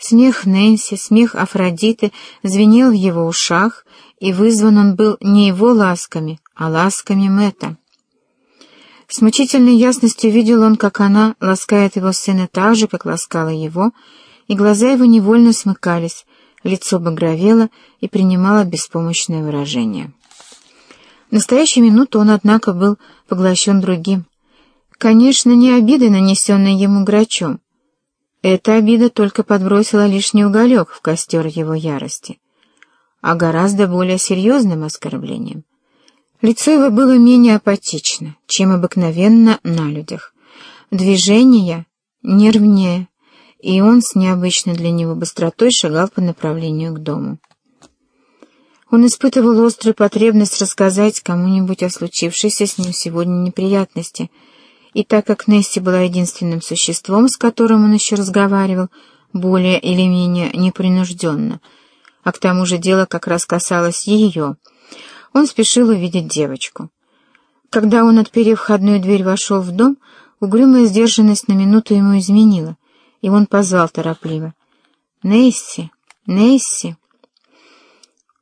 Смех Нэнси, смех Афродиты звенел в его ушах, и вызван он был не его ласками, а ласками Мэтта. С мучительной ясностью видел он, как она ласкает его сына так же, как ласкала его, и глаза его невольно смыкались, лицо багровело и принимало беспомощное выражение. В настоящую минуту он, однако, был поглощен другим. Конечно, не обидой, нанесенной ему грачом. Эта обида только подбросила лишний уголек в костер его ярости, а гораздо более серьезным оскорблением. Лицо его было менее апатично, чем обыкновенно на людях. Движения нервнее, и он с необычной для него быстротой шагал по направлению к дому. Он испытывал острую потребность рассказать кому-нибудь о случившейся с ним сегодня неприятности, и так как Несси была единственным существом, с которым он еще разговаривал, более или менее непринужденно, а к тому же дело как раз касалось ее, он спешил увидеть девочку. Когда он, отперев входную дверь, вошел в дом, угрюмая сдержанность на минуту ему изменила, и он позвал торопливо. «Несси! Несси!»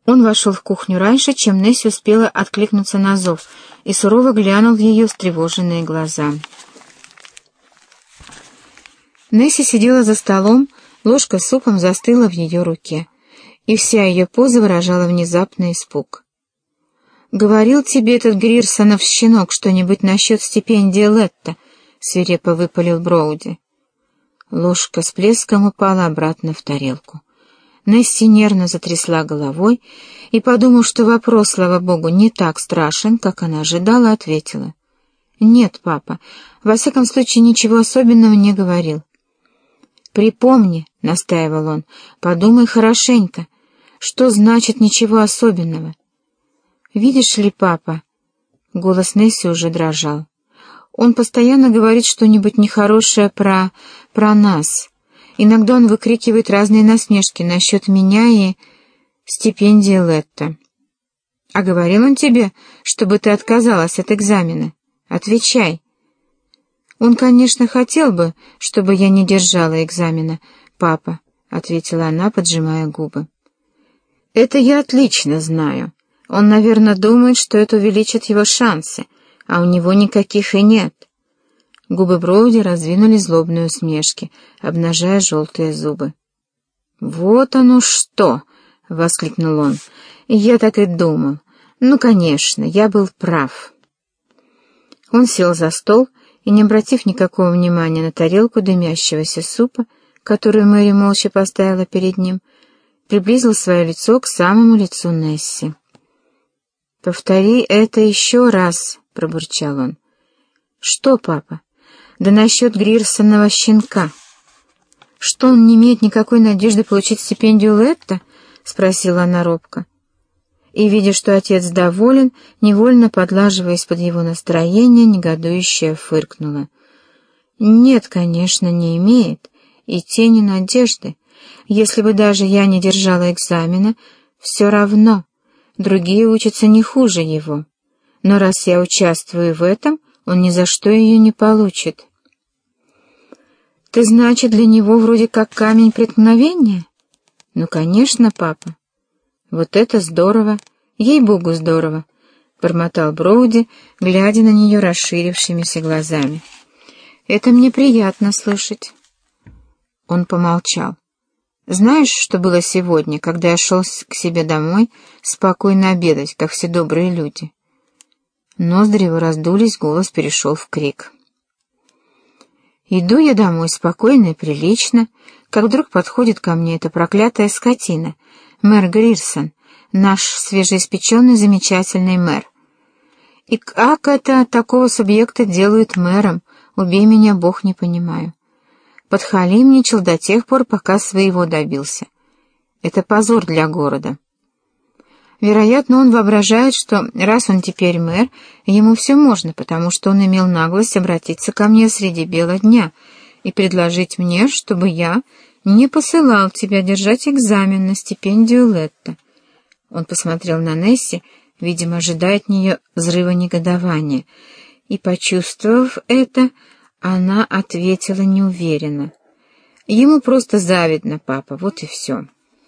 Он вошел в кухню раньше, чем Несси успела откликнуться на зов, и сурово глянул в ее встревоженные глаза. Несси сидела за столом, ложка с супом застыла в ее руке, и вся ее поза выражала внезапный испуг. «Говорил тебе этот Грирсонов щенок что-нибудь насчет стипендии Летта?» — свирепо выпалил Броуди. Ложка с плеском упала обратно в тарелку. Несси нервно затрясла головой и, подумав, что вопрос, слава богу, не так страшен, как она ожидала, ответила. «Нет, папа, во всяком случае ничего особенного не говорил». «Припомни», — настаивал он, — «подумай хорошенько, что значит ничего особенного». «Видишь ли, папа?» Голос Несси уже дрожал. «Он постоянно говорит что-нибудь нехорошее про... про нас». Иногда он выкрикивает разные насмешки насчет меня и стипендии Летта. А говорил он тебе, чтобы ты отказалась от экзамена? Отвечай. Он, конечно, хотел бы, чтобы я не держала экзамена, папа, — ответила она, поджимая губы. Это я отлично знаю. Он, наверное, думает, что это увеличит его шансы, а у него никаких и нет. Губы Броуди раздвинули злобные усмешки, обнажая желтые зубы. «Вот оно что!» — воскликнул он. «Я так и думал. Ну, конечно, я был прав». Он сел за стол и, не обратив никакого внимания на тарелку дымящегося супа, которую Мэри молча поставила перед ним, приблизил свое лицо к самому лицу Несси. «Повтори это еще раз», — пробурчал он. «Что, папа?» Да насчет Грирсонного щенка. Что, он не имеет никакой надежды получить стипендию Летта? — спросила она робко. И, видя, что отец доволен, невольно подлаживаясь под его настроение, негодующая фыркнула. «Нет, конечно, не имеет, и тени надежды. Если бы даже я не держала экзамена, все равно. Другие учатся не хуже его. Но раз я участвую в этом, он ни за что ее не получит». Ты, значит, для него вроде как камень преткновения? Ну, конечно, папа. Вот это здорово, ей-богу здорово, — бормотал Броуди, глядя на нее расширившимися глазами. Это мне приятно слышать. Он помолчал. Знаешь, что было сегодня, когда я шел к себе домой спокойно обедать, как все добрые люди? Ноздри его раздулись, голос перешел в крик. Иду я домой спокойно и прилично, как вдруг подходит ко мне эта проклятая скотина, мэр Грирсон, наш свежеиспеченный замечательный мэр. И как это такого субъекта делают мэром, убей меня, бог, не понимаю. Подхалимничал до тех пор, пока своего добился. Это позор для города. Вероятно, он воображает, что раз он теперь мэр, ему все можно, потому что он имел наглость обратиться ко мне среди бела дня и предложить мне, чтобы я не посылал тебя держать экзамен на стипендию Летта. Он посмотрел на Несси, видимо, ожидая от нее взрыва негодования, и, почувствовав это, она ответила неуверенно. Ему просто завидно, папа, вот и все.